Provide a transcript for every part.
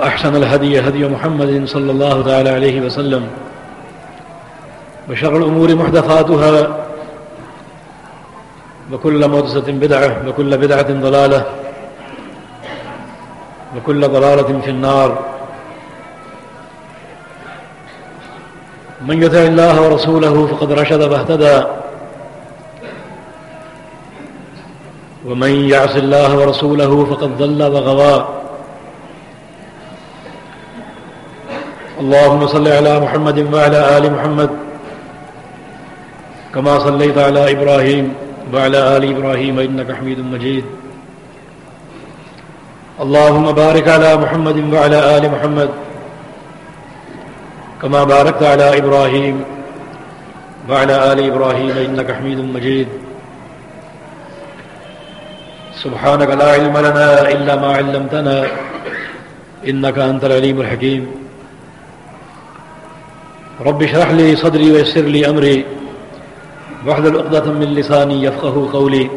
وأحسن الهدي هدي محمد صلى الله تعالى عليه وسلم وشر الأمور محدثاتها وكل مدسة بدعة وكل بدعة ضلالة وكل ضلالة في النار. من يطع الله ورسوله فقد رشد واهتدى. ومن يعص الله ورسوله فقد ضل وغوى. اللهم صل على محمد وعلى آل محمد كما صليت على إبراهيم وعلى آل إبراهيم إنك حميد مجيد. اللهم بارك على محمد وعلى آل محمد كما باركت على إبراهيم وعلى آل إبراهيم إنك حميد مجيد. سبحانك لا علم لنا إلا ما علمتنا إنك أنت العليم الحكيم. رب اشرح لي صدري ويسر لي أمري. واحلل عقدة من لساني يفقه قولي.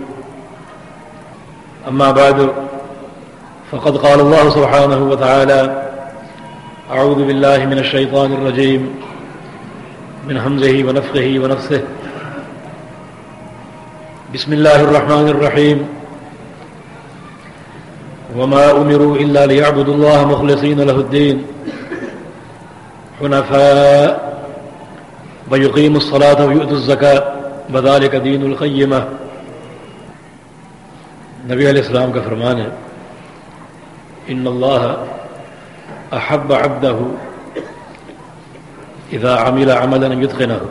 أما بعد فقد قال الله سبحانه وتعالى أعوذ بالله من الشيطان الرجيم من همزه ونفخه ونفسه. بسم الله الرحمن الرحيم. وما أمروا إلا ليعبدوا الله مخلصين له الدين. حنفاء ويقيموا الصلاة ويؤتوا الزكاة، وذلك دين القيمة. نبی علیہ السلام کا فرمان ہے ان اللہ احب عبده اذا عمل عملا يتقنه.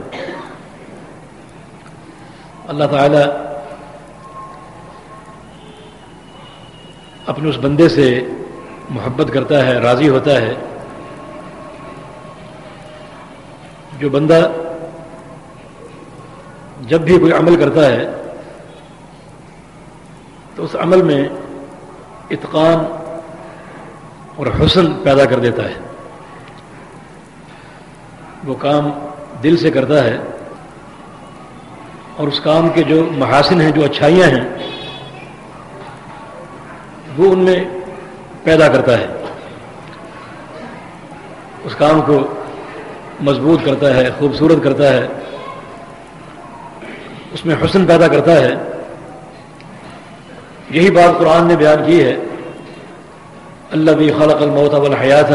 اللہ تعالی اپنے اس بندے سے محبت کرتا ہے، راضی ہوتا ہے، جو بندہ جب بھی کوئی عمل کرتا ہے، تو اس عمل میں اتقان اور حسن پیدا کر دیتا ہے۔ وہ کام دل سے کرتا ہے اور اس کام کے جو محاسن ہیں، جو اچھائیاں ہیں، وہ ان میں پیدا کرتا ہے۔ اس کام کو مضبوط کرتا ہے، خوبصورت کرتا ہے۔ اس میں حسن پیدا کرتا ہے۔ یہی بات قرآن نے بیان کی ہے۔ اللہ بھی خلق الموت والحیات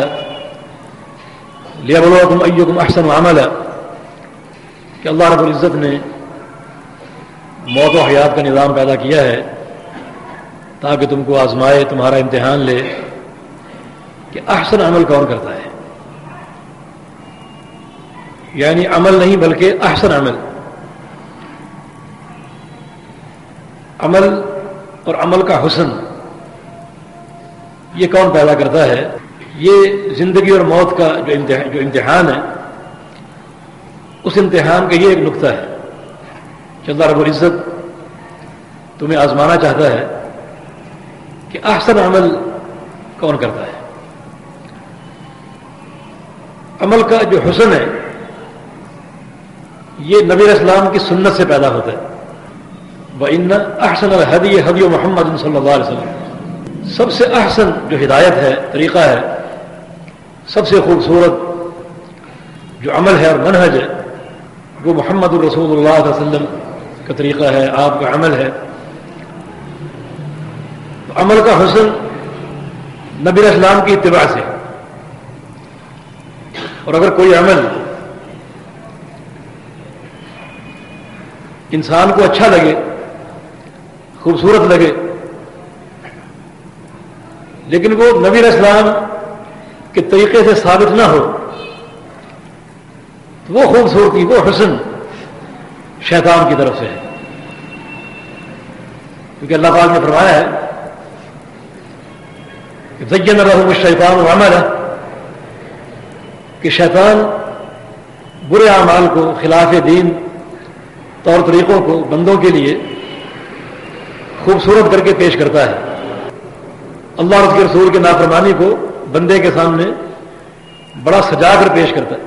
لیبلوکم ایکم احسن عمل کہ اللہ رب العزت نے موت و حیات کا نظام پیدا کیا ہے تاکہ تم کو آزمائے، تمہارا امتحان لے۔ کہ احسن عمل کون کرتا ہے؟ یعنی عمل نہیں بلکہ احسن عمل۔ عمل اور عمل کا حسن، یہ کون پیدا کرتا ہے؟ یہ زندگی اور موت کا جو امتحان جو امتحان ہے، اس امتحان کا یہ ایک نقطہ ہے کہ اللہ رب العزت تمہیں آزمانا چاہتا ہے کہ احسن عمل کون کرتا ہے؟ عمل کا جو حسن ہے، یہ نبی اسلام کی سنت سے پیدا ہوتا ہے۔ ان احسن الحدی حدی و محمد صلی اللہ علیہ وسلم۔ سب سے احسن جو ہدایت ہے، طریقہ ہے، سب سے خوبصورت جو عمل ہے اور منہج ہے، وہ محمد الرسول اللہ علیہ وسلم کا طریقہ ہے، آپ کا عمل ہے۔ عمل کا حسن نبی اسلام کی اتباع سے۔ اور اگر کوئی عمل انسان کو اچھا لگے خوبصورت لگے۔ لیکن وہ نبی اسلام کے طریقے سے ثابت نہ ہو، تو وہ خوبصورتی، وہ حسن شیطان کی طرف سے ہے۔ کیونکہ اللہ پاک نے فرمایا ہے کہ زین رحم الشیطان عمل کہ شیطان برے اعمال کو، خلاف دین، طور طریقوں کو، بندوں کے لیے خوبصورت کر کے پیش کرتا ہے۔ اللہ رس کے رسول کے نافرمانی کو بندے کے سامنے بڑا سجا کر پیش کرتا ہے۔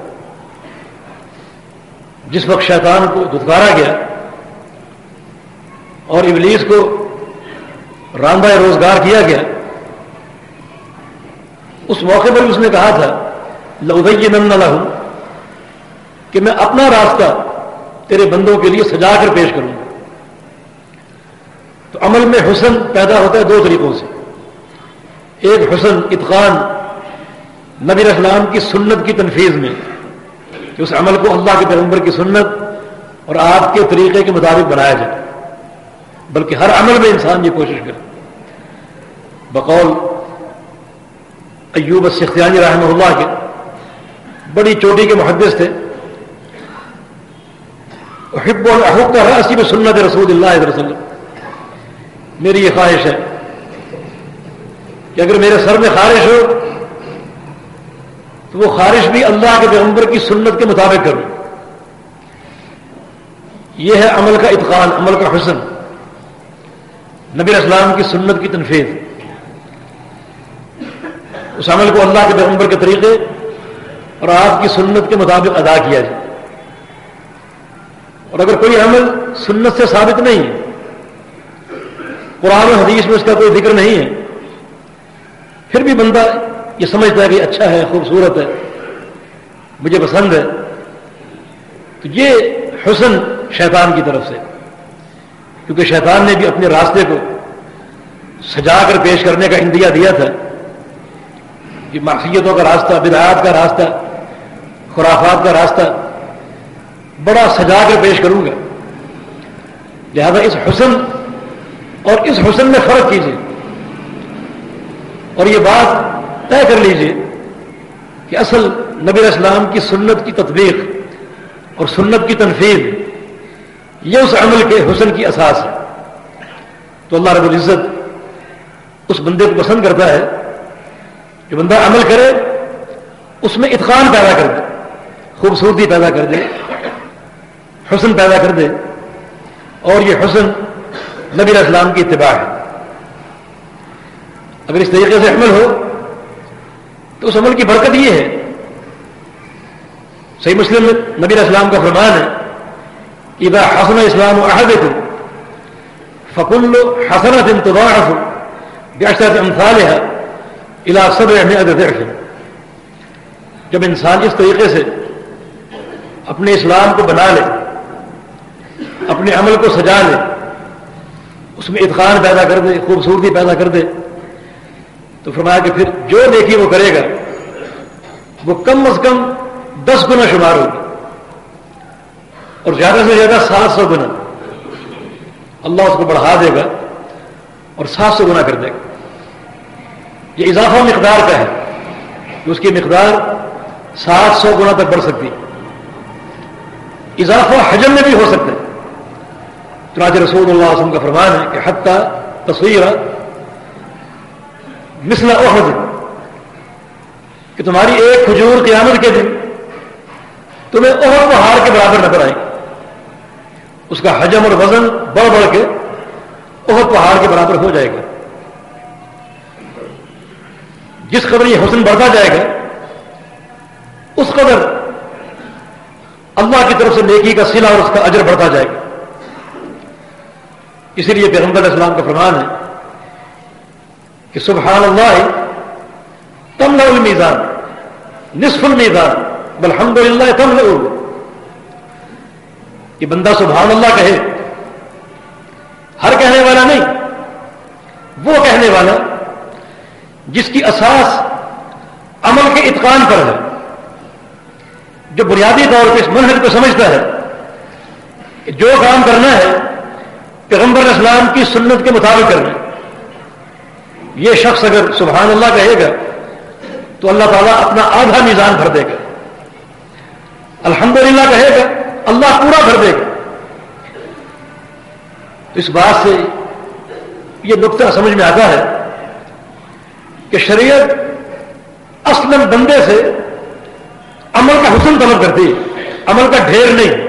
جس وقت شیطان کو دھتکارا گیا اور ابلیس کو راندہ روزگار کیا گیا، اس موقع پر اس نے کہا تھا لودی نند لہوں کہ میں اپنا راستہ تیرے بندوں کے لیے سجا کر پیش کروں۔ گا عمل میں حسن پیدا ہوتا ہے دو طریقوں سے۔ ایک حسن اتقان نبی اسلام کی سنت کی تنفیذ میں، کہ اس عمل کو اللہ کے پیغمبر کی سنت اور آپ کے طریقے کے مطابق بنایا جائے۔ بلکہ ہر عمل میں انسان یہ کوشش کرے۔ بقول ایوب سختیانی رحمہ اللہ کے بڑی چوٹی کے محدث تھے۔ حب الحب کا رسی میں سنت رسول اللہ علیہ وسلم۔ میری یہ خواہش ہے کہ اگر میرے سر میں خارش ہو، تو وہ خارش بھی اللہ کے پیغمبر کی سنت کے مطابق کروں۔ یہ ہے عمل کا اتقان عمل کا حسن۔ نبی اسلام کی سنت کی تنفیذ۔ اس عمل کو اللہ کے پیغمبر کے طریقے اور آپ کی سنت کے مطابق ادا کیا جائے۔ اور اگر کوئی عمل سنت سے ثابت نہیں ہے قرآن و حدیث میں اس کا کوئی ذکر نہیں ہے۔ پھر بھی بندہ یہ سمجھتا ہے کہ اچھا ہے، خوبصورت ہے، مجھے پسند ہے۔ تو یہ حسن شیطان کی طرف سے۔ کیونکہ شیطان نے بھی اپنے راستے کو سجا کر پیش کرنے کا اندیا دیا تھا کہ معصیتوں کا راستہ، بدعات کا راستہ، خرافات کا راستہ بڑا سجا کر پیش کروں گا۔ لہذا اس حسن اور اس حسن میں فرق کیجیے اور یہ بات طے کر لیجیے کہ اصل نبی اسلام کی سنت کی تطبیق اور سنت کی تنفیذ، یہ اس عمل کے حسن کی اساس ہے۔ تو اللہ رب العزت اس بندے کو پسند کرتا ہے جو بندہ عمل کرے، اس میں اتقان پیدا کر دے، خوبصورتی پیدا کر دے، حسن پیدا کر دے۔ اور یہ حسن نبی اسلام کی اتباع ہے۔ اگر اس طریقے سے عمل ہو، تو اس عمل کی برکت یہ ہے۔ صحیح مسلم نبی اسلام کا فرمان ہے اذا حسن اسلام و احدکم فکل حسنت تضاعف بعشرة امثالها الى سبع ضعف۔ جب انسان اس طریقے سے اپنے اسلام کو بنا لے، اپنے عمل کو سجا لے اس میں اتقان پیدا کر دے، خوبصورتی پیدا کر دے۔ تو فرمایا کہ پھر جو نیکی وہ کرے گا، وہ کم از کم دس گنا شمار ہوگی۔ اور زیادہ سے زیادہ سات سو گنا۔ اللہ اس کو بڑھا دے گا اور سات سو گنا کر دے گا۔ یہ اضافہ مقدار کا ہے کہ اس کی مقدار سات سو گنا تک بڑھ سکتی۔ اضافہ حجم میں بھی ہو سکتا ہے۔ چنانچہ رسول اللہ علیہ وسلم کا فرمان ہے کہ حتیٰ تصویر مثل احد، کہ تمہاری ایک کھجور قیامت کے دن تمہیں احد پہاڑ کے برابر نظر آئے۔ اس کا حجم اور وزن بڑھ بڑھ کے احد پہاڑ کے برابر ہو جائے گا۔ جس قدر یہ حسن بڑھتا جائے گا، اس قدر اللہ کی طرف سے نیکی کا سلا اور اس کا اجر بڑھتا جائے گا۔ اسی لیے پیغمبر اسلام کا فرمان ہے کہ سبحان اللہ تم المیزان، نصف المیزان بلحمد للہ تم یہ بندہ سبحان اللہ کہے، ہر کہنے والا نہیں، وہ کہنے والا جس کی اساس عمل کے اتقان پر ہے، جو بنیادی طور پہ اس منہج کو سمجھتا ہے کہ جو کام کرنا ہے پیغمبر اسلام کی سنت کے مطابق کرنا یہ شخص اگر سبحان اللہ کہے گا، تو اللہ تعالیٰ اپنا آدھا میزان بھر دے گا۔ الحمدللہ کہے گا، اللہ پورا بھر دے گا۔ تو اس بات سے یہ نقطہ سمجھ میں آتا ہے کہ شریعت اصل بندے سے عمل کا حسن طلب کرتی ہے۔ عمل کا ڈھیر نہیں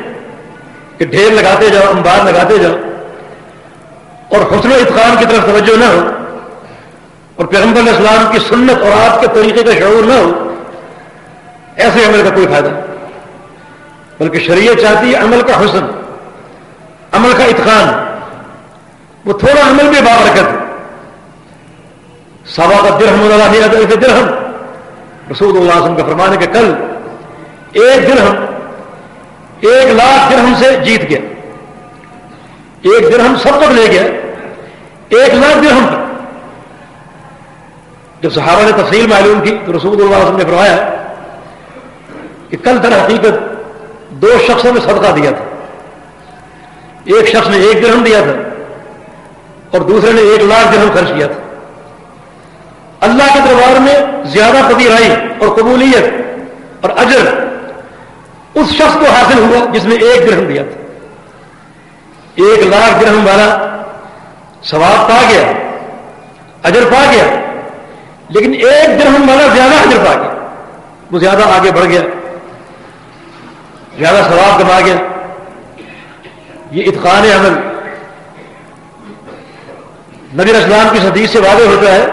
کہ ڈھیر لگاتے جاؤ امبار لگاتے جاؤ۔ اور حسن و اتقان کی طرف توجہ نہ ہو اور پیغمبر علیہ السلام کی سنت اور آپ کے طریقے کا شعور نہ ہو، ایسے عمل کا کوئی فائدہ بلکہ شریعت چاہتی ہے عمل کا حسن، عمل کا اتقان۔ وہ تھوڑا عمل بھی بابرکت سوا کا درہم اللہ نہیں درہم۔ رسول اللہ وسلم کا فرمان ہے کہ کل ایک درہم، ایک لاکھ درہم سے جیت گیا۔ ایک درہم سب تک لے گیا۔ ایک لاکھ درہم پر جب صحابہ نے تفصیل معلوم کی تو رسول اللہ وسلم نے فرمایا کہ کل در حقیقت دو شخصوں نے صدقہ دیا تھا۔ ایک شخص نے ایک درہم دیا تھا اور دوسرے نے ایک لاکھ درہم خرچ کیا تھا۔ اللہ کے دربار میں زیادہ پذیرائی اور قبولیت اور اجر اس شخص کو حاصل ہوا جس نے ایک درہم دیا تھا۔ ایک لاکھ درہم والا ثواب پا گیا، اجر پا گیا، لیکن ایک درہم والا زیادہ اجر پا گیا وہ زیادہ آگے بڑھ گیا، زیادہ ثواب کما گیا۔ یہ اتقان عمل نبی اسلام کی حدیث سے واضح ہوتا ہے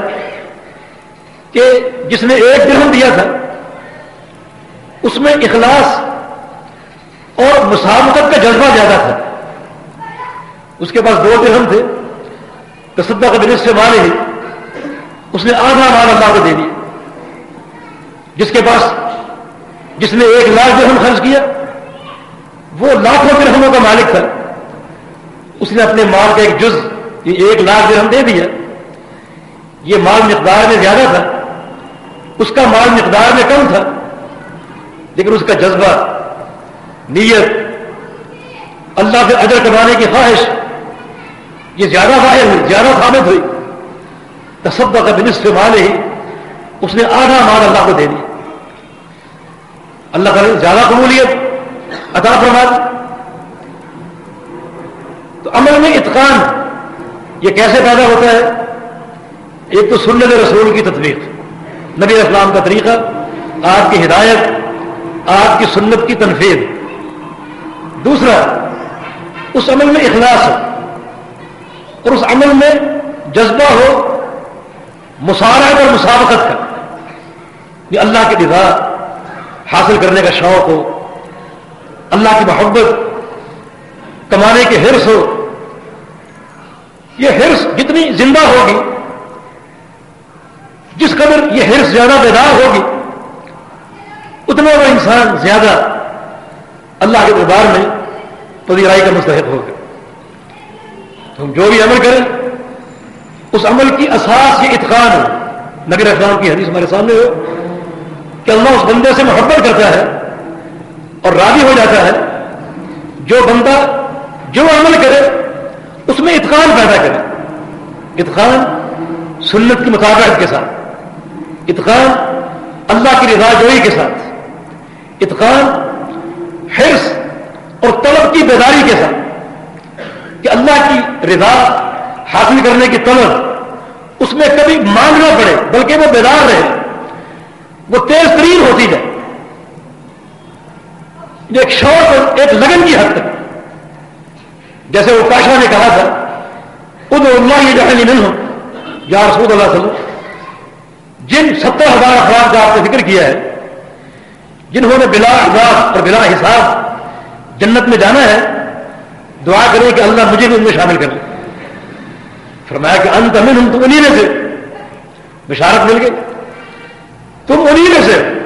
کہ جس نے ایک درہم دیا تھا، اس میں اخلاص اور مسابقت کا جذبہ زیادہ تھا۔ اس کے پاس دو درہم تھے۔ تصدہ کا بنس سے مالے ہی اس نے آدھا مال اللہ کو دے دیا۔ جس کے پاس جس نے ایک لاکھ درہم خرچ کیا، وہ لاکھوں درہموں کا مالک تھا۔ اس نے اپنے مال کا ایک جز، یہ ایک لاکھ درہم دے دیا۔ یہ مال مقدار میں زیادہ تھا۔ اس کا مال مقدار میں کم تھا۔ لیکن اس کا جذبہ، نیت، اللہ سے اجر کمانے کی خواہش یہ زیادہ ظاہر ہوئی زیادہ ثابت ہوئی۔ تصدق کا بنسف مال ہی اس نے آدھا مال اللہ کو دے دیا۔ اللہ تعالی زیادہ قبولیت عطا فرما تو عمل میں اتقان، یہ کیسے پیدا ہوتا ہے؟ ایک تو سنت رسول کی تطبیق۔ نبی اسلام کا طریقہ، آپ کی ہدایت، آپ کی سنت کی تنفیذ۔ دوسرا، اس عمل میں اخلاص۔ ہو اور اس عمل میں جذبہ ہو مسارت اور مسابقت کا یہ اللہ کی رضا حاصل کرنے کا شوق ہو۔ اللہ کی محبت کمانے کے حرص ہو۔ یہ حرص جتنی زندہ ہوگی، جس قدر یہ حرص زیادہ بیدار ہوگی، اتنا وہ انسان زیادہ اللہ کے دربار میں پذیرائی کا مستحق ہوگا۔ تو ہم جو بھی عمل کریں، اس عمل کی اساس یہ اتقان ہو۔ نگر اسلام کی حدیث ہمارے سامنے ہو کہ اللہ اس بندے سے محبت کرتا ہے اور راضی ہو جاتا ہے۔ جو بندہ جو عمل کرے، اس میں اتقان پیدا کرے۔ اتقان سنت کی مطابقت کے ساتھ۔ اتقان اللہ کی رضا جوئی کے ساتھ۔ اتقان حرص اور طلب کی بیداری کے ساتھ۔ کہ اللہ کی رضا حاصل کرنے کی طلب اس میں کبھی مانگنا پڑے، بلکہ وہ بیدار رہے۔ وہ تیز ترین ہوتی جائے۔ ایک شوق ایک لگن کی حد تک۔ جیسے وہ کاشا نے کہا تھا، خود اللہ یہ جہاں نہیں ہو یا رسول اللہ صلی اللہ جن ستر ہزار افراد کا آپ نے ذکر کیا ہے، جنہوں نے بلا احساس اور بلا حساب جنت میں جانا ہے دعا کریں کہ اللہ مجھے بھی ان میں شامل کر لے۔ فرمایا کہ انت امن ہم تم انہیں میں سے۔ بشارت مل گئی۔ تم انہیں میں سے۔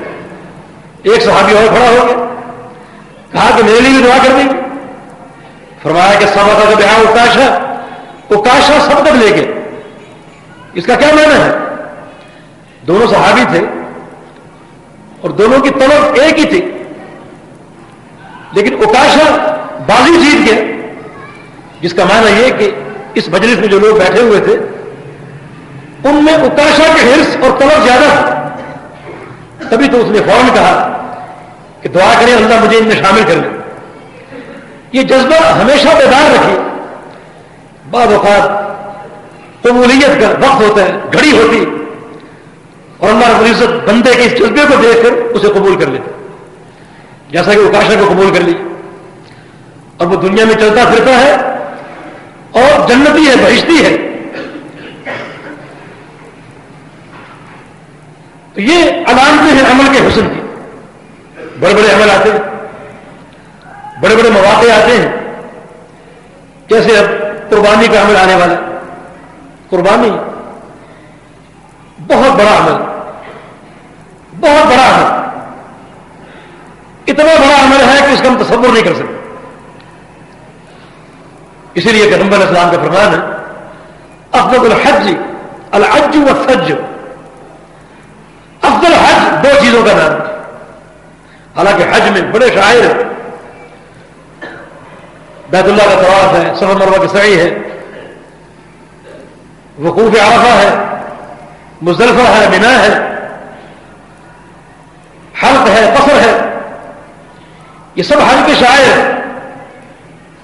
ایک صحابی اور کھڑا ہو گیا۔ کہا کہ میرے لیے بھی دعا کر دیں۔ گے فرمایا کہ سب کا بہار اکاشا اکاشا سب تک لے کے۔ اس کا کیا معنی ہے؟ دونوں صحابی تھے اور دونوں کی طلب ایک ہی تھی۔ لیکن اکاشا بازی جیت گیا۔ جس کا معنی یہ کہ اس مجلس میں جو لوگ بیٹھے ہوئے تھے، ان میں اکاشا کے حرص اور طلب زیادہ تھا۔ تبھی تو اس نے فوراً کہا کہ دعا کریں، اللہ مجھے ان میں شامل کر لیں یہ جذبہ ہمیشہ بیدار رکھے۔ بعض اوقات قبولیت کا وقت ہوتا ہے، گھڑی ہوتی اور اللہ رب العزت بندے کے اس جذبے کو دیکھ کر اسے قبول کر لیتے جیسا کہ وہ کاشا کو قبول کر لی۔ اور وہ دنیا میں چلتا پھرتا ہے اور جنتی ہے، بہشتی ہے۔ تو یہ علامتیں ہیں عمل کے حسن کی۔ بڑے بڑے عمل آتے ہیں۔ بڑے بڑے مواقع آتے ہیں۔ کیسے اب قربانی کا عمل آنے والا۔ قربانی بہت بڑا عمل۔ بہت بڑا عمل۔ اتنا بڑا عمل ہے کہ اس کا ہم تصور نہیں کر سکتے۔ اسی لیے کہ نمبر اسلام کا فرمان ہے افضل الحج الحج و فج افضل حج دو چیزوں کا نام حالانکہ حج میں بڑے شاعر بیت اللہ کا طواف ہے سفر مربع کی سعی ہے۔ وقوف عرفہ ہے، مزدلفہ ہے، مینا ہے۔ حلق ہے، قصر ہے۔ یہ سب حج کے شاعر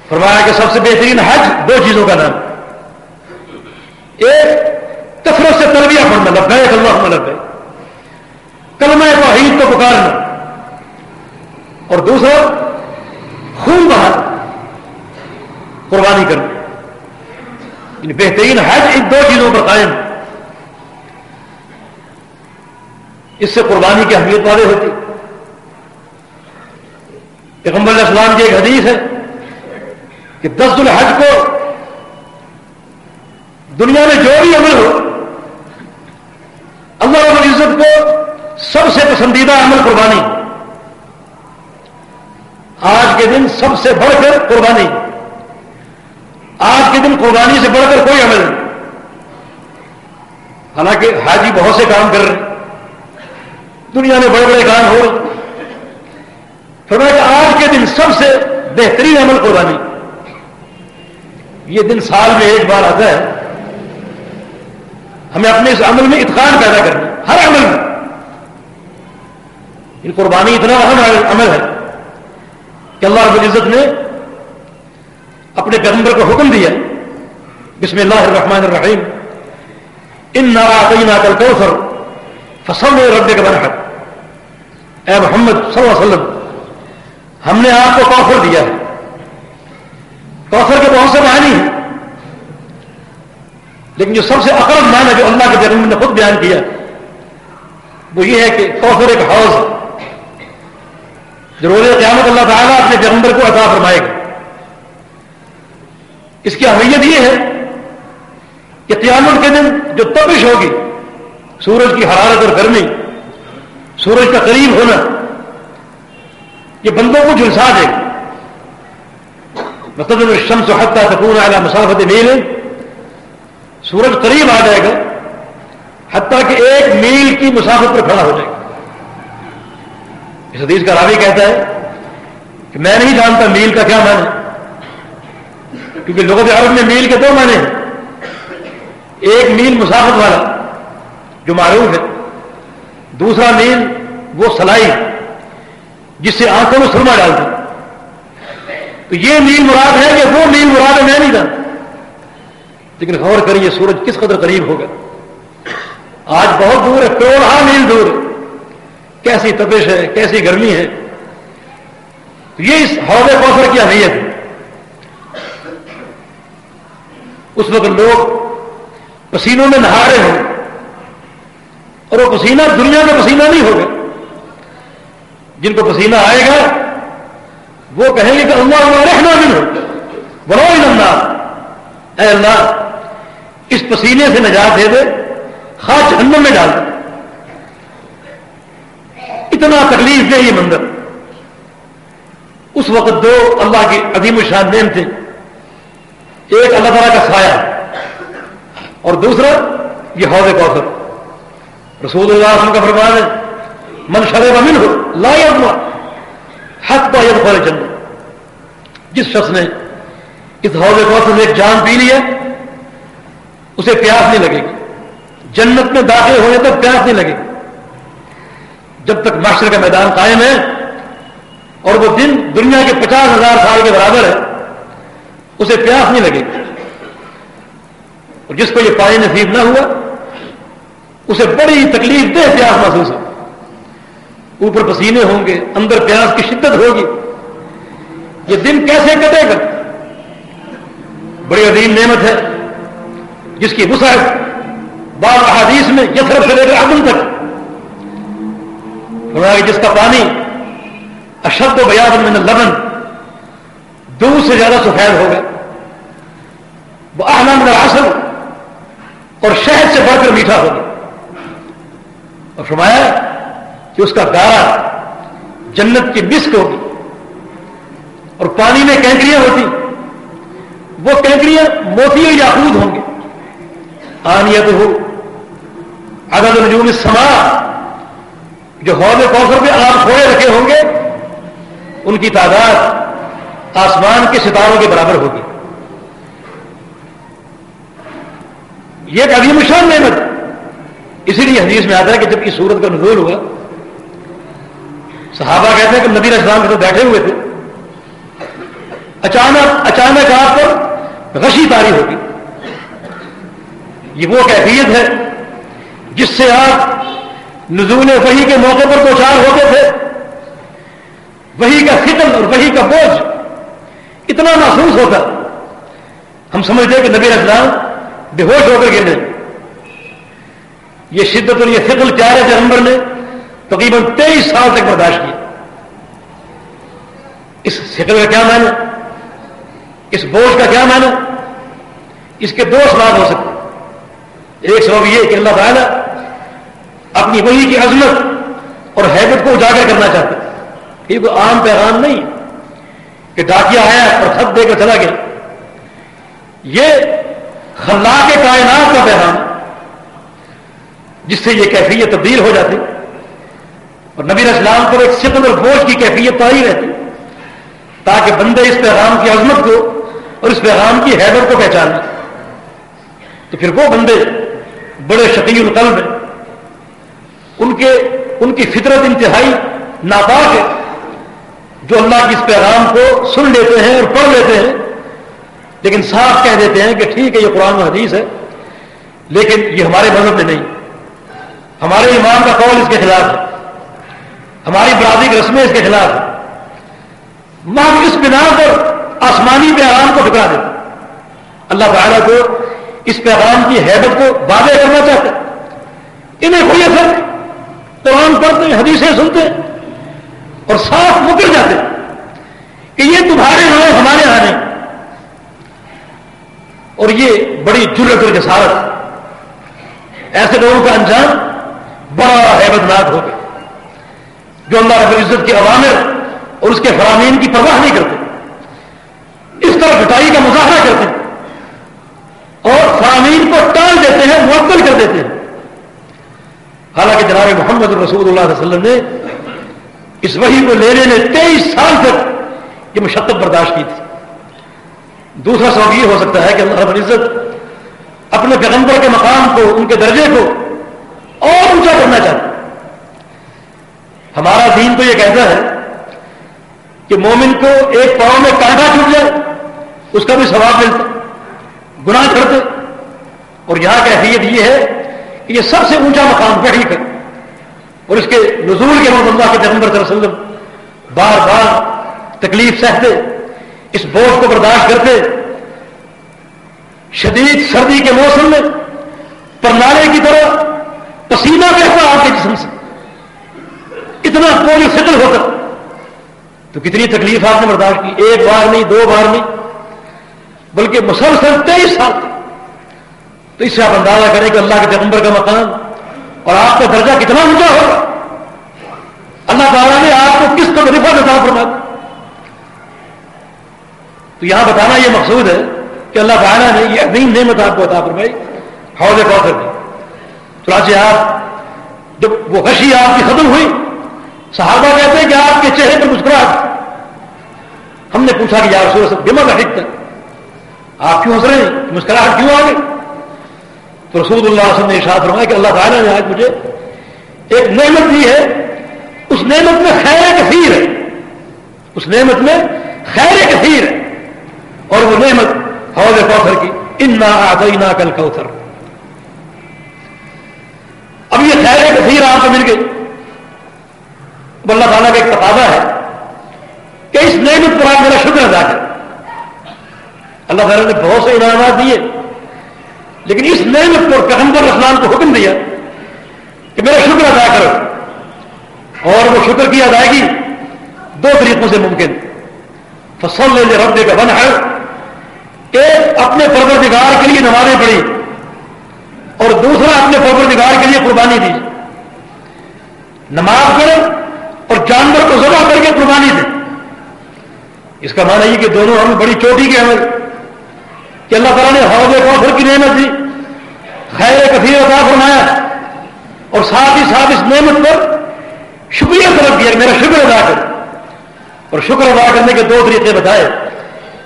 فرمایا کہ سب سے بہترین حج دو چیزوں کا نام۔ ایک، کثرت سے تربیہ پڑھنا لبے اللہ لبے کلمہ توحید کو پکارنا۔ اور دوسرا، خون بہانا۔ قربانی کرنا۔ یعنی بہترین حج ان دو چیزوں پر قائم۔ اس سے قربانی کی اہمیت والے ہوتی۔ پیغمبر علیہ السلام کی ایک حدیث ہے۔ کہ دس الحج کو دنیا میں جو بھی عمل ہو، اللہ رب العزت کو سب سے پسندیدہ عمل قربانی۔ آج کے دن سب سے بڑھ کر قربانی۔ آج کے دن قربانی سے بڑھ کر کوئی عمل نہیں۔ حالانکہ حاجی بہت سے کام کر رہے دنیا میں بڑے بڑے کام ہو۔ رہے فرمایا کہ آج کے دن سب سے بہترین عمل قربانی۔ یہ دن سال میں ایک بار آتا ہے۔ ہمیں اپنے اس عمل میں اتقان پیدا کرنا ہر عمل میں۔ یہ قربانی اتنا اہم عمل ہے کہ اللہ رب العزت نے اپنے پیغمبر کو حکم دیا۔ بسم اللہ الرحمن الرحیم۔ ان نارا تعین کل کوثر فصل میں رب کا بنحت اے محمد صلی اللہ علیہ وسلم، ہم نے آپ کو کوثر دیا ہے۔ کوثر کے بہت سے معنی ہیں۔ لیکن جو سب سے اقرب معنی جو اللہ کے پیغمبر نے خود بیان کیا، وہ یہ ہے کہ کوثر ایک حوض ہے۔ جو روز قیامت اللہ تعالیٰ اپنے پیغمبر کو عطا فرمائے گا۔ اس کی اہمیت یہ ہے کہ قیامت کے دن جو تبش ہوگی، سورج کی حرارت اور گرمی، سورج کا قریب ہونا، یہ بندوں کو جلسا دے گا۔ مطلب شمس و حتہ تکون اعلیٰ مسافت میل سورج قریب آ جائے گا حتیٰ کہ ایک میل کی مسافت پر کھڑا ہو جائے گا۔ اس حدیث کا راوی کہتا ہے کہ میں نہیں جانتا میل کا کیا معنی کیونکہ لغت عرب میں میل کے دو معنی ہیں۔ ایک میل مسافت والا، جو معروف ہے، دوسرا میل وہ سلائی جس سے آنکھوں میں سرما ڈالتا تو یہ میل مراد ہے کہ وہ میل مراد ہے، میں نہیں جانتا۔ لیکن غور کریے، سورج کس قدر قریب ہوگا؟ آج بہت دور ہے، کروڑ ہاں میل دور ہے۔ کیسی تپش ہے، کیسی گرمی ہے۔ یہ اس حوض کوثر کی اہمیت ہے۔ اس وقت لوگ پسینوں میں نہا رہے ہوں۔ اور وہ پسینہ دنیا میں پسینہ نہیں ہوگا۔ جن کو پسینہ آئے گا وہ کہیں گے کہ اللہ ہمارے رہنا بھی ہو بڑو اللہ اے اللہ، اس پسینے سے نجات دے دے خاص جہنم میں ڈال دے۔ اتنا تکلیف دے یہ مندر۔ اس وقت دو اللہ کی عظیم الشان نیم تھے ایک اللہ تعالیٰ کا سایہ اور دوسرا یہ حوض کوثر رسول اللہ وسلم کا فرمان ہے، من شرے من ہو لا ہوا حق با خور جنت۔ جس شخص نے اس حوض کوثر میں ایک جان پی لیا اسے پیاس نہیں لگے گی۔ جنت میں داخل ہونے تک پیاس نہیں لگے گی۔ جب تک معاشرے کا میدان قائم ہے اور وہ دن دنیا کے پچاس ہزار سال کے برابر ہے، اسے پیاس نہیں لگے اور جس کو یہ پانی نصیب نہ ہوا، اسے بڑی تکلیف دہ پیاس محسوس ہو اوپر پسینے ہوں گے، اندر پیاس کی شدت ہوگی۔ یہ دن کیسے کٹے گا؟ بڑی عظیم نعمت ہے، جس کی وسعت بال احادیث میں یتھرف سے لے کر عدم تک کہ جس کا پانی اشد و بیاد میں لبن دور سے زیادہ سفید ہوگا وہ آنند اصل اور شہد سے بڑھ کر میٹھا ہوگا اور فرمایا کہ اس کا گارا جنت کی مسک ہوگی اور پانی میں کینکریاں ہوتی وہ کینکریاں موتی یاقوت ہوں گے۔ آنیت ہو، عدد نجوم سما جو حوض کوثر پہ آپ کھوڑے رکھے ہوں گے، ان کی تعداد آسمان کے ستاروں کے برابر ہوگی۔ یہ ایک عظیم شان نعمت۔ اسی لیے حدیث میں آتا ہے کہ جب کی سورت کا نزول ہوا صحابہ کہتے ہیں کہ نبی اسلام کے تو بیٹھے ہوئے تھے۔ اچانک اچانک آپ پر غشی تاری ہوگی۔ یہ وہ کیفیت ہے جس سے آپ نزول وہی کے موقع پر دو چار ہوتے تھے۔ وہی کا فکر اور وہی کا بوجھ اتنا محسوس ہوتا۔ ہم سمجھتے ہیں کہ نبی اسلام بے ہوش ہو کر گرنے یہ شدت اور یہ فکر پیارے پیغمبر نے تقریباً تیئیس سال تک برداشت کیا اس فکر کا کیا معنی؟ اس بوجھ کا کیا معنی؟ اس کے دو سوال ہو سکتے ایک سبب یہ کہ اللہ تعالیٰ اپنی وہی کی عظمت اور حیبت کو اجاگر کرنا چاہتے یہ کوئی عام پیغام نہیں کہ ڈاکیا آیا اور خط دے کر چلا گیا۔ یہ خلا کے کائنات کا پیغام جس سے یہ کیفیت تبدیل ہو جاتی۔ اور نبی اسلام کو ایک سکن اور بوجھ کی کیفیت تاری رہتی، تاکہ بندے اس پیغام کی عظمت کو اور اس پیغام کی حیدر کو پہچان لیں۔ تو پھر وہ بندے بڑے شقی القلب ہیں۔ ان کے، ان کی فطرت انتہائی ناپاک ہے۔ جو اللہ کی اس پیغام کو سن لیتے ہیں اور پڑھ لیتے ہیں، لیکن صاف کہہ دیتے ہیں کہ ٹھیک ہے، یہ قرآن و حدیث ہے، لیکن یہ ہمارے مذہب میں نہیں۔ ہمارے امام کا قول اس کے خلاف ہے۔ ہماری برادری کی رسمیں اس کے خلاف ہے ہم اس بنا پر آسمانی پیغام کو ٹکرا دیتے اللہ تعالیٰ کو اس پیغام کی حیبت کو واضح کرنا چاہتے انہیں کوئی اثر قرآن پڑھتے ہیں، حدیثیں سنتے ہیں اور صاف مکر جاتے ہیں کہ یہ تمہارے یہاں ہمارے یہاں نہیں۔ اور یہ بڑی جرت اور جسارت۔ ایسے لوگوں کا انجام بڑا حیبت ناک ہوگا جو اللہ رب العزت کے عوامر اور اس کے فرامین کی پرواہ نہیں کرتے، اس طرح گٹائی کا مظاہرہ کرتے ہیں اور فرامین کو ٹال دیتے ہیں، معطل کر دیتے ہیں۔ حالانکہ جناب محمد رسول اللہ علیہ وسلم نے اس وحی کو لینے میں تیئیس سال تک یہ مشقت برداشت کی تھی۔ دوسرا سبب یہ ہو سکتا ہے کہ اللہ رب العزت اپنے پیغمبر کے مقام کو، ان کے درجے کو اور اونچا کرنا چاہتا ہمارا دین تو یہ کہتا ہے کہ مومن کو ایک پاؤں میں کانٹا چھوٹ جائے، اس کا بھی ثواب ملتا، گناہ کرتے۔ اور یہاں کیفیت یہ ہے کہ یہ سب سے اونچا مقام وحی ہے۔ اور اس کے نزول کے بعد اللہ کے پیغمبر صلی اللہ علیہ وسلم بار بار تکلیف سہتے، اس بوجھ کو برداشت کرتے۔ شدید سردی کے موسم میں پرنالے کی طرح پسینہ بہتا آپ کے جسم سے۔ اتنا پوری فکر ہو کر تو کتنی تکلیف آپ نے برداشت کی؟ ایک بار نہیں، دو بار نہیں، بلکہ مسلسل تیئیس سال تو اس سے آپ اندازہ کریں کہ اللہ کے پیغمبر کا مقام اور آپ کا درجہ کتنا اونچا ہوگا؟ اللہ تعالیٰ نے آپ کو کس کو رفا نظام فرما تو یہاں بتانا یہ مقصود ہے کہ اللہ تعالیٰ نے یہ عظیم نعمت آپ کو عطا فرمائی، حوض کوثر دی چنانچہ آپ، جب وہ غشی آپ کی ختم ہوئی صحابہ کہتے ہیں کہ آپ کے چہرے پر مسکراہٹ ہم نے پوچھا کہ یار سورج بما کا حق آپ کیوں ہنس رہے ہیں؟ مسکراہٹ کیوں آ گئی تو رسول اللہ علیہ وسلم نے ارشاد فرمایا کہ اللہ تعالیٰ نے آج مجھے ایک نعمت دی ہے۔ اس نعمت میں خیر کثیر ہے۔ اس نعمت میں خیر کثیر ہے۔ اور وہ نعمت حوض کوثر کی ان نہ کل کوثر آپ کو مل گئی۔ اللہ تعالیٰ کا ایک تقاضا ہے کہ اس نعمت پر آپ میرا شکر ادا کریں اللہ تعالیٰ نے بہت سے انعامات دیے، لیکن اس نعمت پر پیغمبر اسلام کو حکم دیا کہ میرا شکر ادا کرو، اور وہ شکر کی ادائیگی دو طریقوں سے ممکن۔ فصل لے ربے کا بن ہے ایک اپنے پروردگار کے لیے نمازیں پڑھی، اور دوسرا اپنے پروردگار کے لیے قربانی دی۔ نماز پڑھے اور جانور کو ذبح کر کے قربانی دے۔ اس کا معنی یہ کہ دونوں ہم بڑی چوٹی کے عمل کہ اللہ تعالیٰ نے حوض کوثر کی نعمت دی، خیر کثیر عطا فرمایا۔ اور ساتھ ہی ساتھ اس نعمت پر شکریہ طلب کیا میرا شکر ادا کر۔ اور شکر ادا کرنے کے دو طریقے بتائے۔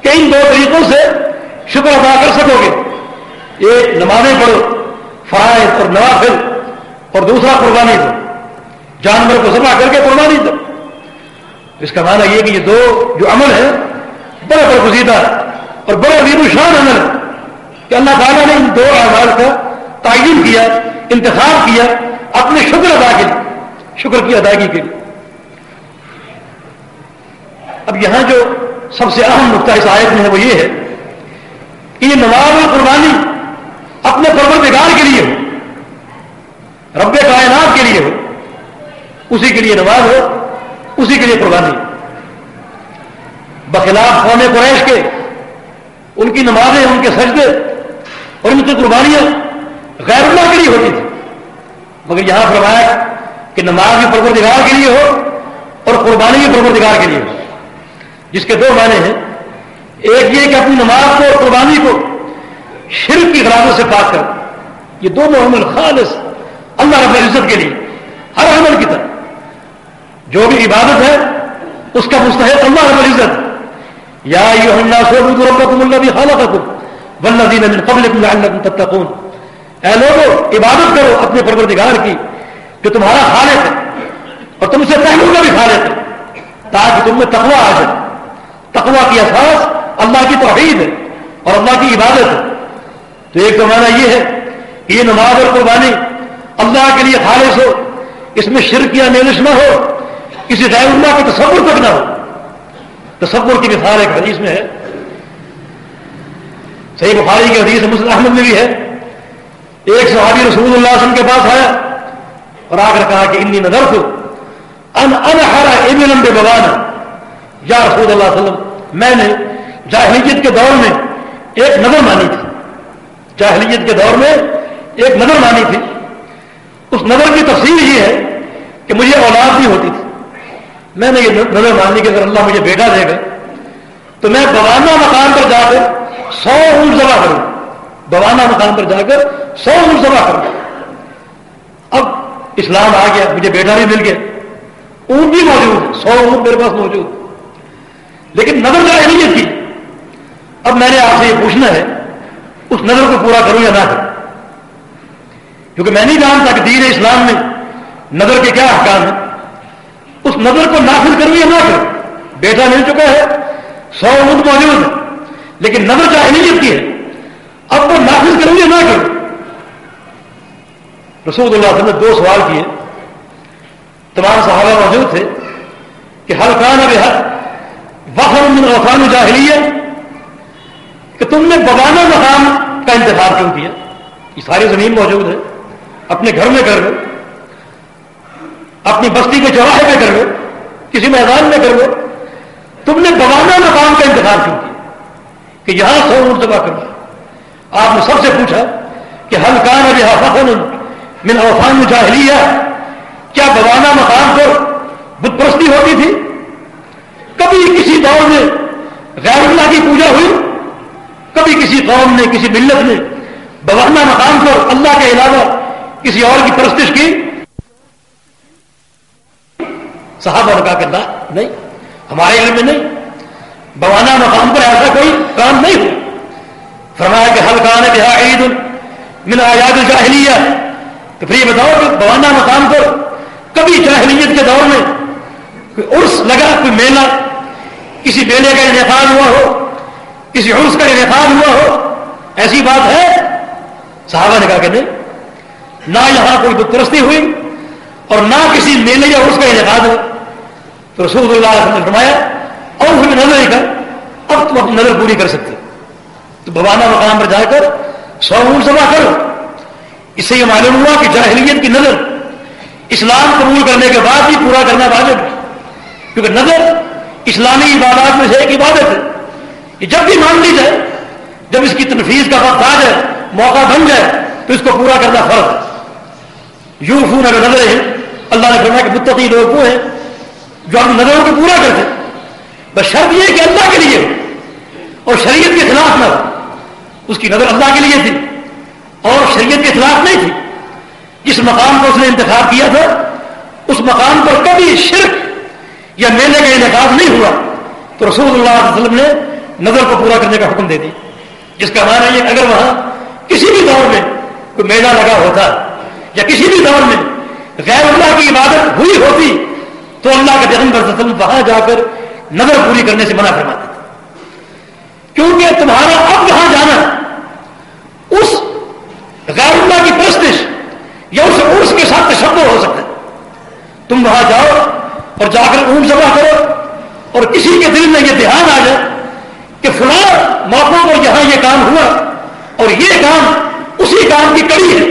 کہ ان دو طریقوں سے شکر ادا کر سکو گے۔ ایک، نمازیں پڑھو، فرائض اور نوافل، اور دوسرا، قربانی دو۔ جانور کو سما کر کے قربانی دو۔ اس کا معنی یہ کہ یہ دو جو عمل ہے بڑے بڑے گزیدہ اور بڑے عظیم شان عمل۔ ہے کہ اللہ تعالیٰ نے ان دو اعمال کا تعین کیا، انتخاب کیا، اپنے شکر ادا کے لیے، شکر کی ادائیگی کے لیے۔ اب یہاں جو سب سے اہم نقطہ اس آیت میں ہے، وہ یہ ہے کہ یہ نماز اور قربانی اپنے پروردگار کے لیے ہو، رب کائنات کے لیے ہو اسی کے لیے نماز ہو، اسی کے لیے قربانی۔ بخلاف قوم قریش کے، ان کی نمازیں، ان کے سجدے اور ان کی قربانیاں غیر اللہ کے لیے ہوتی تھی مگر یہاں فرمایا کہ نماز بھی پروردگار کے لیے ہو اور قربانی بھی پروردگار کے لیے ہو۔ جس کے دو معنی ہیں۔ ایک یہ کہ اپنی نماز کو اور قربانی کو شرک کی غرابت سے پاک کر یہ دونوں عمل خالص اللہ رب العزت کے لیے، ہر عمل کی طرح جو بھی عبادت ہے، اس کا مستحق اللہ رب العزت۔ یا خالہ تتقون۔ اے لوگوں عبادت کرو اپنے پروردگار کی، جو تمہارا خالق ہے، اور تم سے پہلو کا بھی خالق ہے، تاکہ تم میں تقوا آ جائے۔ تقوا کی احساس اللہ کی توحید ہے اور اللہ کی عبادت ہے۔ تو ایک تو معنی یہ ہے کہ یہ نماز اور قربانی اللہ کے لیے خالص ہو، اس میں شرک یا نیلش نہ ہو کسی غیر اللہ کا تصور تک نہ ہو۔ تصور کی مثال ایک حدیث میں ہے۔ صحیح بخاری کی حدیث مسلم احمد میں بھی ہے۔ ایک صحابی رسول اللہ صلی اللہ علیہ وسلم کے پاس آیا اور آ کر کہا کہ انی نظر کو ان انہارا ابن لمبے بوانا یا رسول اللہ, صلی اللہ علیہ وسلم میں نے جاہلیت کے دور میں ایک نظر مانی تھی۔ جاہلیت کے دور میں ایک نظر مانی تھی۔ اس نظر کی تفصیل یہ ہے کہ مجھے اولاد بھی ہوتی تھی۔ میں نے یہ نظر ماننی کہ اگر اللہ مجھے بیٹا دے گا، تو میں بوانا مقام پر جا کر سو اونٹ جمع کروں۔ بوانا مقام پر جا کر سو اونٹ جمع کروں۔ اب اسلام آ گیا، مجھے بیٹا بھی مل گیا۔ اونٹ بھی موجود، سو اونٹ میرے پاس موجود۔ لیکن نظر جاہلیت کی۔ اب میں نے آپ سے یہ پوچھنا ہے، اس نظر کو پورا کروں یا نہ کروں؟ کیونکہ میں نہیں جانتا کہ دین اسلام میں نظر کے کیا احکام ہیں۔ نظر کو نافذ کروں یا نہ کروں بیٹا مل چکا ہے، سو اونٹ موجود ہے لیکن نظر جاہلیت کی ہے۔ اب وہ نافذ کروں یا نہ کروں رسول اللہ علیہ وسلم نے دو سوال کیے۔ تمام صحابہ موجود تھے کہ ہر کان اب حق وفر وفان جاہلیہ کہ تم نے بغانہ مقام کا انتخاب کیوں کیا؟ یہ ساری زمین موجود ہے، اپنے گھر میں کر لو اپنی بستی کے چوراہے میں کر لو کسی میدان میں کر لو تم نے بوانا مقام کا انتخاب کیوں کیا؟ کہ یہاں سو مرتبہ کرو۔ آپ نے سب سے پوچھا کہ ہل کان اب فخن من اوفان جاہلیہ، کیا بوانا مقام پر بت پرستی ہوتی تھی؟ کبھی کسی دور میں غیر اللہ کی پوجا ہوئی؟ کبھی کسی قوم نے، کسی ملت نے بوانا مقام پر اللہ کے علاوہ کسی اور کی پرستش کی؟ صحابہ نے کہا کہ نہیں، ہمارے علم میں نہیں۔ بوانا مقام پر ایسا کوئی کام نہیں ہو۔ فرمایا کہ حل کان بہا عید من آیاد الجاہلیہ۔ تو پھر یہ بتاؤ کہ بوانا مقام پر کبھی جاہلیت کے دور میں کوئی عرس لگا، کوئی میلہ، کسی میلے کا انعقاد ہوا ہو، کسی عرس کا انعقاد ہوا ہو، ایسی بات ہے؟ صحابہ نے کہا کہ نہیں۔ نہ یہاں کوئی بت پرستی ہوئی اور نہ کسی میلے یا اس کا انعقاد ہو تو رسول اللہ علیہ وسلم نے فرمایا اور پھر نظر کر؟ اب تم اپنی نظر پوری کر سکتے تو ببانا مقام پر جا کر سو اون سبا کرو۔ اس سے یہ معلوم ہوا کہ جاہلیت کی نظر اسلام قبول کرنے کے بعد بھی پورا کرنا واجب ہے۔ کیونکہ نظر اسلامی عبادات میں سے ایک عبادت ہے۔ کہ جب بھی مان لی جائے، جب اس کی تنفیذ کا وقت آ جائے، موقع بن جائے، تو اس کو پورا کرنا فرض ہے۔ یوں فون اگر نظر ہے اللہ نے فرمایا کہ متقی لوگ وہ ہیں جو اپنی نظروں کو پورا کرتے بس شرط یہ کہ اللہ کے لیے ہو اور شریعت کے خلاف نہ ہو۔ اس کی نظر اللہ کے لیے تھی اور شریعت کے خلاف نہیں تھی۔ جس مقام کو اس نے انتخاب کیا تھا، اس مقام پر کبھی شرک یا میلے کا انعقاد نہیں ہوا۔ تو رسول اللہ علیہ وسلم نے نظر کو پورا کرنے کا حکم دے دی جس کا معنی یہ اگر وہاں کسی بھی دور میں کوئی میلہ لگا ہوتا یا کسی بھی دور میں غیر اللہ کی عبادت ہوئی ہوتی تو اللہ کے وسلم وہاں جا کر نظر پوری کرنے سے منع فرماتے تھے۔ کیونکہ تمہارا اب وہاں جانا اس غیر اللہ کی پرستش یا اس عرس کے ساتھ تشبہ ہو سکتا ہے۔ تم وہاں جاؤ اور جا کر اونٹ جمع کرو اور کسی کے دل میں یہ دھیان آ جائے کہ فلاں موقعوں پر یہاں یہ کام ہوا اور یہ کام اسی کام کی کڑی ہے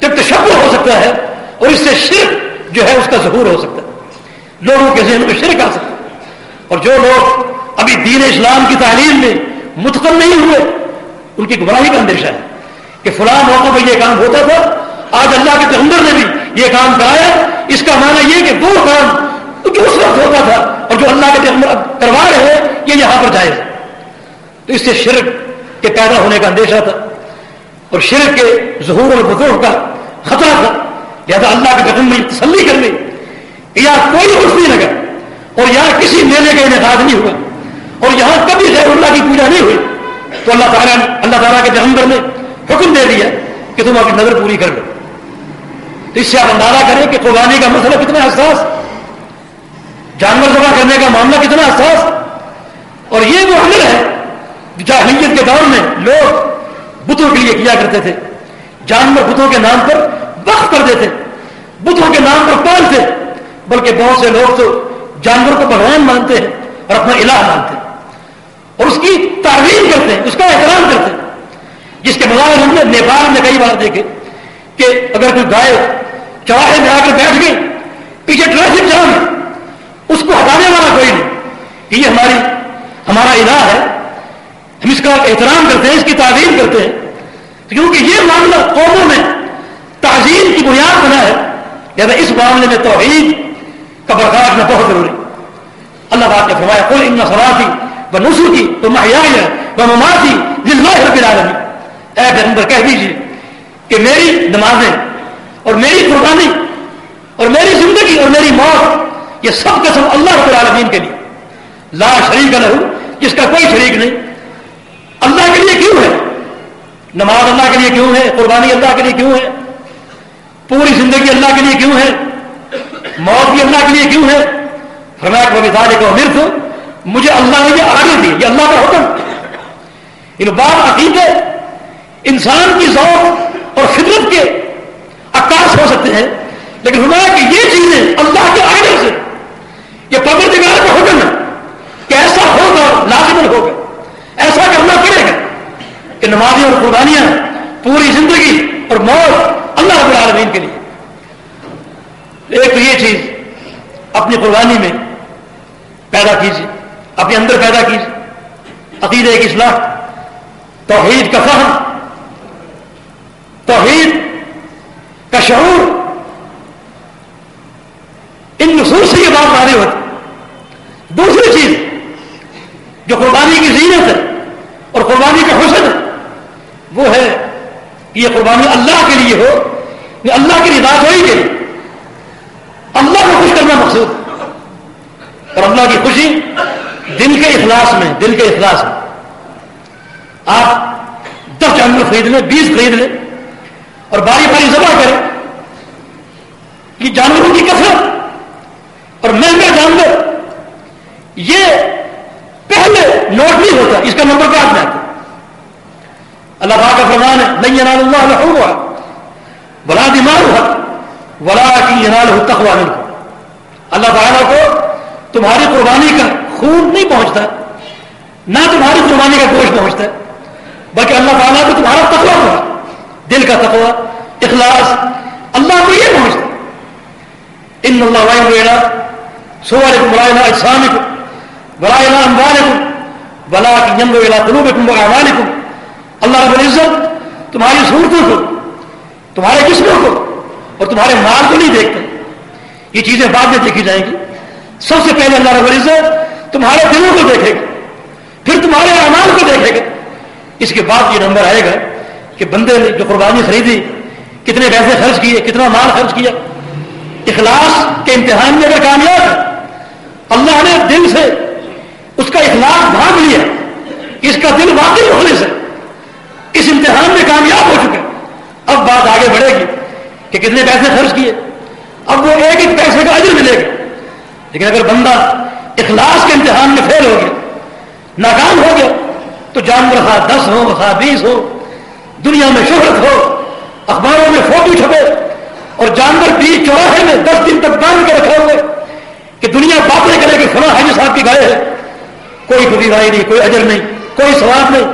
جب تشبہ ہو سکتا ہے اور اس سے شرک جو ہے اس کا ظہور ہو سکتا ہے۔ لوگوں کے ذہن میں شرک آ سکتا اور جو لوگ ابھی دین اسلام کی تعلیم میں متقل نہیں ہوئے، ان کی گمراہی کا اندیشہ ہے کہ فلاں موقع پہ یہ کام ہوتا تھا۔ آج اللہ کے پیغمبر نے بھی یہ کام کرایا۔ اس کا معنی یہ کہ وہ کام جو اس وقت ہوتا تھا اور جو اللہ کے پیغمبر کروا رہے ہیں، یہ یہاں پر جائز تو اس سے شرک کے پیدا ہونے کا اندیشہ تھا اور شرک کے ظہور اور بطور کا خطرہ تھا۔ لہٰذا اللہ کے پیغمبر میں تسلی کر لی یا کوئی خوش نہیں لگا اور یہاں کسی میلے کا انعقاد نہیں ہوا اور یہاں کبھی غیر اللہ کی پوجا نہیں ہوئی تو اللہ تعالیٰ اللہ تعالیٰ کے پیغمبر نے حکم دے دیا کہ تم اپنی نظر پوری کر لو۔ تو اس سے آپ اندازہ کریں کہ قربانی کا مسئلہ کتنا حساس، جانور جمع کرنے کا معاملہ کتنا حساس۔ اور یہ وہ عمل ہے جاہلیت کے دور میں لوگ بتوں کے لیے کیا کرتے تھے۔ جانور بتوں کے نام پر وقت کر دیتے، بتوں کے نام پر پالتے بلکہ بہت سے لوگ تو جانور کو بھگوان مانتے ہیں اور اپنا الہ مانتے ہیں اور اس کی تعلیم کرتے ہیں، اس کا احترام کرتے ہیں۔ جس کے مظاہر ہم نے نیپال میں کئی بار دیکھے کہ اگر کوئی گائے چوراہے میں آ کر بیٹھ گئی، پیچھے ٹریفک جام ہے، اس کو ہٹانے والا کوئی نہیں۔ کہ یہ ہماری، ہمارا الہ ہے۔ ہم اس کا احترام کرتے ہیں، اس کی تعظیم کرتے ہیں۔ کیونکہ یہ معاملہ قوموں میں تعظیم کی بنیاد بنا ہے، لہٰذا اس معاملے میں توحید کا برقرار میں بہت ضروری۔ اللہ بات نے فرمایا کوئی ان سواتھی وہ نسو کی تو مہیا وہ مماثی جس میں رب العالمین اے پیغمبر، کہہ دیجیے کہ میری نمازیں اور میری قربانی اور میری زندگی اور میری موت، یہ سب کا سب اللہ رب العالمین کے لیے۔ لا شریک لہو جس کا کوئی شریک نہیں۔ اللہ کے لیے کیوں ہے؟ نماز اللہ کے لیے کیوں ہے؟ قربانی اللہ کے لیے کیوں ہے؟ پوری زندگی اللہ کے لیے کیوں ہے؟ موت بھی اللہ کے لیے کیوں ہے؟ فرمایا کو مثال کا مرف مجھے اللہ نے یہ آگے دی، یہ اللہ کا حکم۔ ان بات عقیدے انسان کی ذوق اور فطرت کے عکاس ہو سکتے ہیں، لیکن فرمایا کہ یہ چیزیں اللہ کے آئے سے یہ پبر دگار کا حکم ہے کہ ایسا ہوگا لازمن ہوگا ایسا کرنا پڑے گا کہ نمازی اور قربانیاں پوری زندگی اور موت اللہ رب العالمین کے لیے ایک تو یہ چیز میں پیدا کیجیے، اپنے اندر پیدا کیجیے۔ عقیدے ایک اصلاح، توحید کا فہم، توحید کا شعور۔ ان نصول سے یہ بات مارے ہوتی دوسری چیز جو قربانی کی زینت ہے اور قربانی کا حسن ہے، وہ ہے کہ یہ قربانی اللہ کے لیے ہو، یہ اللہ کی رضا ہوئی کے لیے اللہ کو خوش کرنا مقصود اور اللہ کی خوشی دل کے اخلاص میں، دل کے اخلاص میں۔ آپ دس جانور خرید لیں، بیس خرید لیں اور باری باری ذبح کریں کہ جانوروں کی کثرت اور مہنگا جانور، یہ پہلے نوٹ نہیں ہوتا۔ اس کا نمبر کاٹ میں آتا اللہ کا فرمان ہے نہیں انال اللہ ہوا بلا دماغ ہوا ولا کی ینال تخوا کو اللہ تعالیٰ کو تمہاری قربانی کا خون نہیں پہنچتا، نہ تمہاری قربانی کا گوشت پہنچتا، بلکہ اللہ تعالیٰ کو تمہارا تقوا ہوا دل کا تقوا اخلاص، اللہ کو یہ پہنچتا۔ ان اللہ ویلا سوال کو برائے اجسام کو برائے امبان کو بلا کی جنگ ویلا قلوب کم امان کو اللہ رب العزت تمہاری صورتوں کو، تمہارے جسموں کو اور تمہارے مال کو نہیں دیکھتے یہ چیزیں بعد میں دیکھی جائیں گی۔ سب سے پہلے اللہ رب العزت تمہارے دلوں کو دیکھے گا، پھر تمہارے اعمال کو دیکھے گا۔ اس کے بعد یہ نمبر آئے گا کہ بندے نے جو قربانی خریدی، کتنے پیسے خرچ کیے، کتنا مال خرچ کیا۔ اخلاص کے امتحان میں اگر کامیاب ہے، اللہ نے دل سے اس کا اخلاص بھاگ لیا، اس کا دل واقعی ہونے سے اس امتحان میں کامیاب ہو چکے اب بات آگے بڑھے گی کہ کتنے پیسے خرچ کیے۔ اب وہ ایک ایک پیسے کا اجر ملے گا۔ لیکن اگر بندہ اخلاص کے امتحان میں فیل ہو گیا ناکام ہو گیا تو جانور خواہ دس ہو، خواہ بیس ہو، دنیا میں شہرت ہو، اخباروں میں فوٹو چھپے اور جانور بیس چوراہے میں دس دن تک باندھ کے رکھے ہوئے کہ دنیا باتیں کرے کہ فلاں حاجی صاحب کی گائے ہے۔ کوئی کبھی رائے نہیں، کوئی اجر نہیں، کوئی سواب نہیں،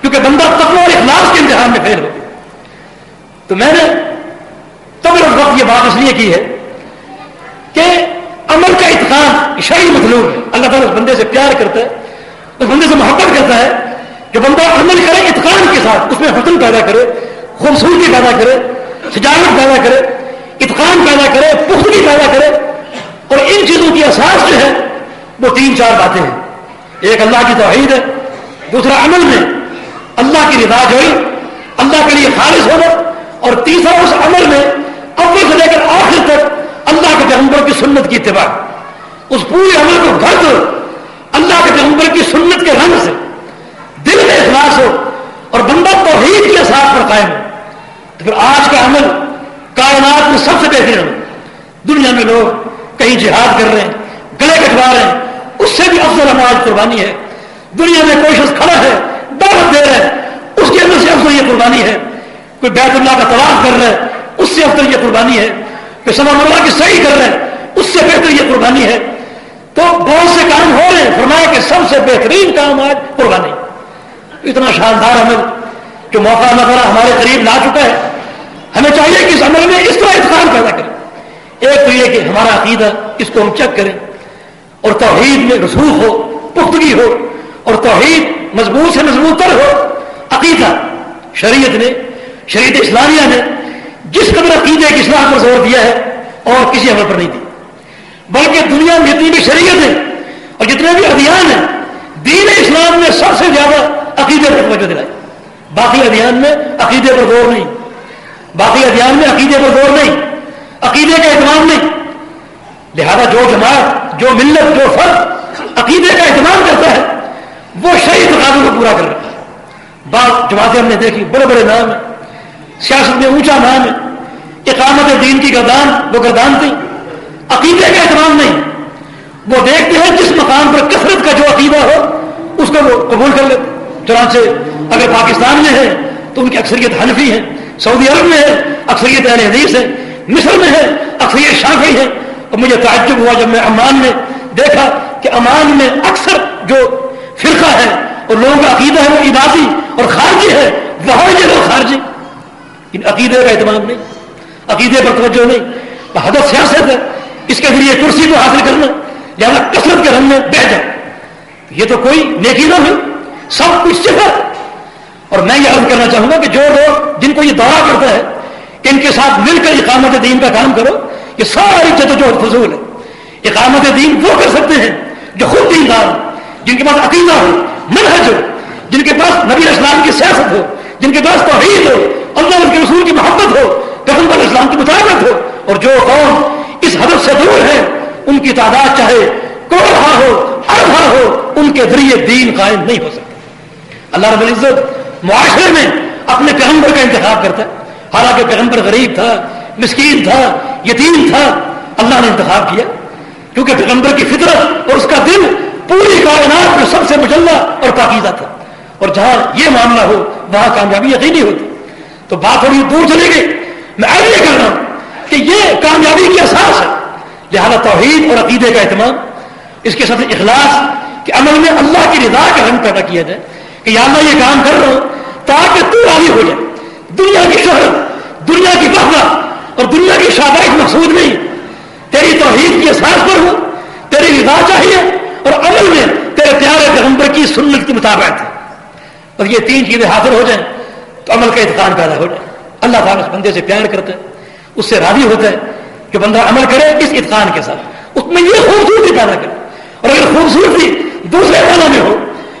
کیونکہ بندہ تقوی اور اخلاص کے امتحان میں فیل ہو۔ گیا تو میں نے تب وقت یہ بات اس لیے کی ہے کہ عمل کا اتقان شہری مطلوب ہے۔ اللہ تعالیٰ اس بندے سے پیار کرتا ہے، اس بندے سے محبت کرتا ہے جو بندہ عمل کرے اتقان کے ساتھ، اس میں حسن پیدا کرے، خوبصورتی پیدا کرے، سجاوٹ پیدا کرے، اتقان پیدا کرے، پختگی پیدا کرے۔ اور ان چیزوں کی احساس جو ہے، وہ تین چار باتیں ہیں۔ ایک اللہ کی توحید ہے، دوسرا عمل میں اللہ کی رضا جوئی، اللہ کے لیے خالص ہونا، اور تیسرا اس عمل میں اول سے لے کر آخر تک اللہ کے پیغمبر کی سنت کی اتباع، اس پورے عمل کو گھر دو اللہ کے پیغمبر کی سنت کے رنگ سے، دل میں اخلاص ہو اور بندہ توحید کے ساتھ پر قائم ہو۔ تو پھر آج کا عمل کائنات میں سب سے بہترین ہو دنیا میں لوگ کہیں جہاد کر رہے ہیں، گلے کٹوا رہے ہیں، اس سے بھی افضل ہماری قربانی ہے۔ دنیا میں کوئی شخص کھڑا ہے، دعوت دے رہا ہے، اس کے اندر سے افضل یہ قربانی ہے۔ کوئی بیت اللہ کا طواف کر رہا ہے، اس سے افضل یہ قربانی ہے۔ کہ سما اللہ کی صحیح کر رہے ہیں، اس سے بہتر یہ قربانی ہے۔ تو بہت سے کام ہو رہے ہیں، فرمایا کہ سب سے بہترین کام آج قربانی۔ اتنا شاندار عمل جو موقع اللہ تعالیٰ ہمارے قریب لا چکا ہے، ہمیں چاہیے کہ اس عمل میں اس طرح اتقان پیدا کریں۔ ایک تو یہ کہ ہمارا عقیدہ اس کو ہم چیک کریں، اور توحید میں رسوخ ہو، پختگی ہو، اور توحید مضبوط سے مضبوط تر ہو۔ عقیدہ، شریعت نے، شریعت اسلامیہ نے جس قدر عقیدے کی اصلاح پر زور دیا ہے، اور کسی عمل پر نہیں دی۔ بلکہ دنیا میں جتنی بھی شریعت ہے، اور جتنے بھی ابھیان ہیں، دین اسلام نے سب سے زیادہ عقیدے پر توجہ دلائی باقی ابھیان میں عقیدے پر زور نہیں۔ باقی ابھیان میں عقیدے پر زور نہیں۔ عقیدے کا اہتمام نہیں۔ لہذا جو جماعت، جو ملت، جو فرد عقیدے کا اہتمام کرتا ہے، وہ شہید تقاضوں کو پورا کر رہا ہے۔ بعض جماعتیں ہم نے دیکھی، بڑے بڑے نام ہیں۔ سیاست میں اونچا نام ہے، اقامت دین کی گردان، وہ گردان تھی۔ عقیدے کا احترام نہیں۔ وہ دیکھتے ہیں جس مقام پر کثرت کا جو عقیدہ ہو، اس کو وہ قبول کر لیتے۔ چنانچہ اگر پاکستان میں ہے تو ان کی اکثریت حنفی ہے، سعودی عرب میں ہے، اکثریت اہل حدیث ہے، مصر میں ہے، اکثریت شافی ہے۔ اور مجھے تعجب ہوا جب میں امان میں دیکھا کہ امان میں اکثر جو فرقہ ہے اور لوگوں کا عقیدہ ہے، وہ عبادی اور خارجی ہے وہاں یہ لوگ خارجی۔ ان عقیدے کا اہتمام نہیں، عقیدے پر توجہ نہیں۔ حدت سیاست ہے، اس کے ذریعے کرسی کو حاصل کرنا لہٰذا کثرت کے رنگ میں بہ جائے یہ تو کوئی نیکی نہ ہوئی، سب کچھ صفر۔ اور میں یہ عرض کرنا چاہوں گا کہ جو لوگ جن کو یہ دورہ کرتا ہے کہ ان کے ساتھ مل کر اقامت دین کا کام کرو، یہ ساری جدوجہد فضول ہے۔ اقامت دین وہ کر سکتے ہیں جو خود دیندار ہو جن کے پاس عقیدہ ہو منحج ہو، جن کے پاس نبی اسلام کی سیاست ہو، جن کے پاس توحید ہو اللہ کے رسول کی محبت ہو پیغمبر اسلام کی مطابقت ہو۔ اور جو قوم اس حدث سے دور ہے، ان کی تعداد چاہے کوڑا ہو اربا ہو، ان کے ذریعے دین قائم نہیں ہو سکتا۔ اللہ رب العزت معاشرے میں اپنے پیغمبر کا انتخاب کرتا ہے۔ حالانکہ پیغمبر غریب تھا، مسکین تھا، یتیم تھا، اللہ نے انتخاب کیا۔ کیونکہ پیغمبر کی فطرت اور اس کا دل پوری کائنات میں سب سے مجلہ اور پاکیزہ تھا۔ اور جہاں یہ معاملہ ہو، وہاں کامیابی یقینی ہوتی۔ تو بات تھوڑی دور چلے گئی میں آگے یہ کر رہا ہوں کہ یہ کامیابی کی احساس ہے۔ لہذا توحید اور عقیدے کا اہتمام، اس کے ساتھ اخلاص کہ عمل میں اللہ کی رضا کا رنگ پیدا کیا جائے۔ کہ یا اللہ یہ کام کر رہا ہوں تاکہ تو راضی ہو جائے۔ دنیا کی شہرت، دنیا کی بہنا اور دنیا کی شادی مقصود نہیں تیری توحید کی احساس پر ہوں، تیری رضا چاہیے اور عمل میں تیرے پیارے پیغمبر کی سنت کی مطابق۔ اور یہ تین چیزیں حاصل ہو جائیں۔ تو عمل کا اتقان پیدا ہو جائے۔ اللہ تعالیٰ اس بندے سے پیار کرتا ہے، اس سے راضی ہوتا ہے کہ بندہ عمل کرے اس اتقان کے ساتھ۔ اس میں یہ خوبصورتی پیدا کرے۔ اور اگر خوبصورتی دوسرے معنی میں ہو،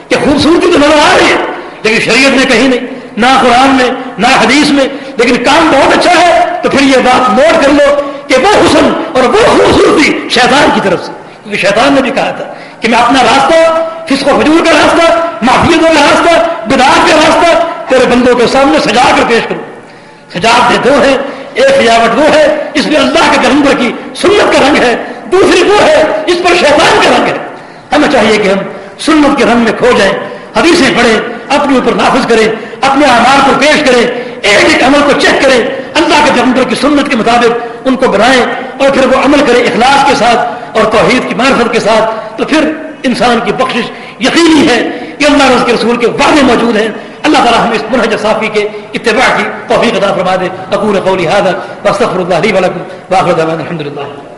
کہ خوبصورتی تو نظر آ رہی ہے، لیکن شریعت میں کہیں نہیں، نہ قرآن میں، نہ حدیث میں، لیکن کام بہت اچھا ہے، تو پھر یہ بات نوٹ کر لو کہ وہ حسن اور وہ خوبصورتی شیطان کی طرف سے۔ کیونکہ شیطان نے بھی کہا تھا کہ میں اپنا راستہ، فسق و حجور کا راستہ معافیتوں کا راستہ بدار کا راستہ تیرے بندوں کے سامنے سجا کر پیش کروں۔ سجاوٹ دو ہے ایک سجاوٹ وہ ہے، اس میں اللہ کے گرمبر کی سنت کا رنگ ہے، دوسری وہ ہے، اس پر شیطان کا رنگ ہے۔ ہمیں چاہیے کہ ہم سنت کے رنگ میں کھو جائیں، حدیثیں پڑھیں، اپنے اوپر نافذ کریں، اپنے اعمال کو پیش کریں، ایک ایک عمل کو چیک کریں، اللہ کے جمبر کی سنت کے مطابق ان کو بنائیں اور پھر وہ عمل کریں اخلاص کے ساتھ اور توحید کی معرفت کے ساتھ۔ تو پھر انسان کی بخشش یقینی ہے کہ اللہ رس کے رسول کے وعدے موجود ہیں۔ اللہ تعالیٰ ہمیں اس منہج صافی کے اتباع کی توفیق عطا فرما دے۔ اقول قولی هذا واستغفر الله لي ولكم واخر دعوانا الحمد لله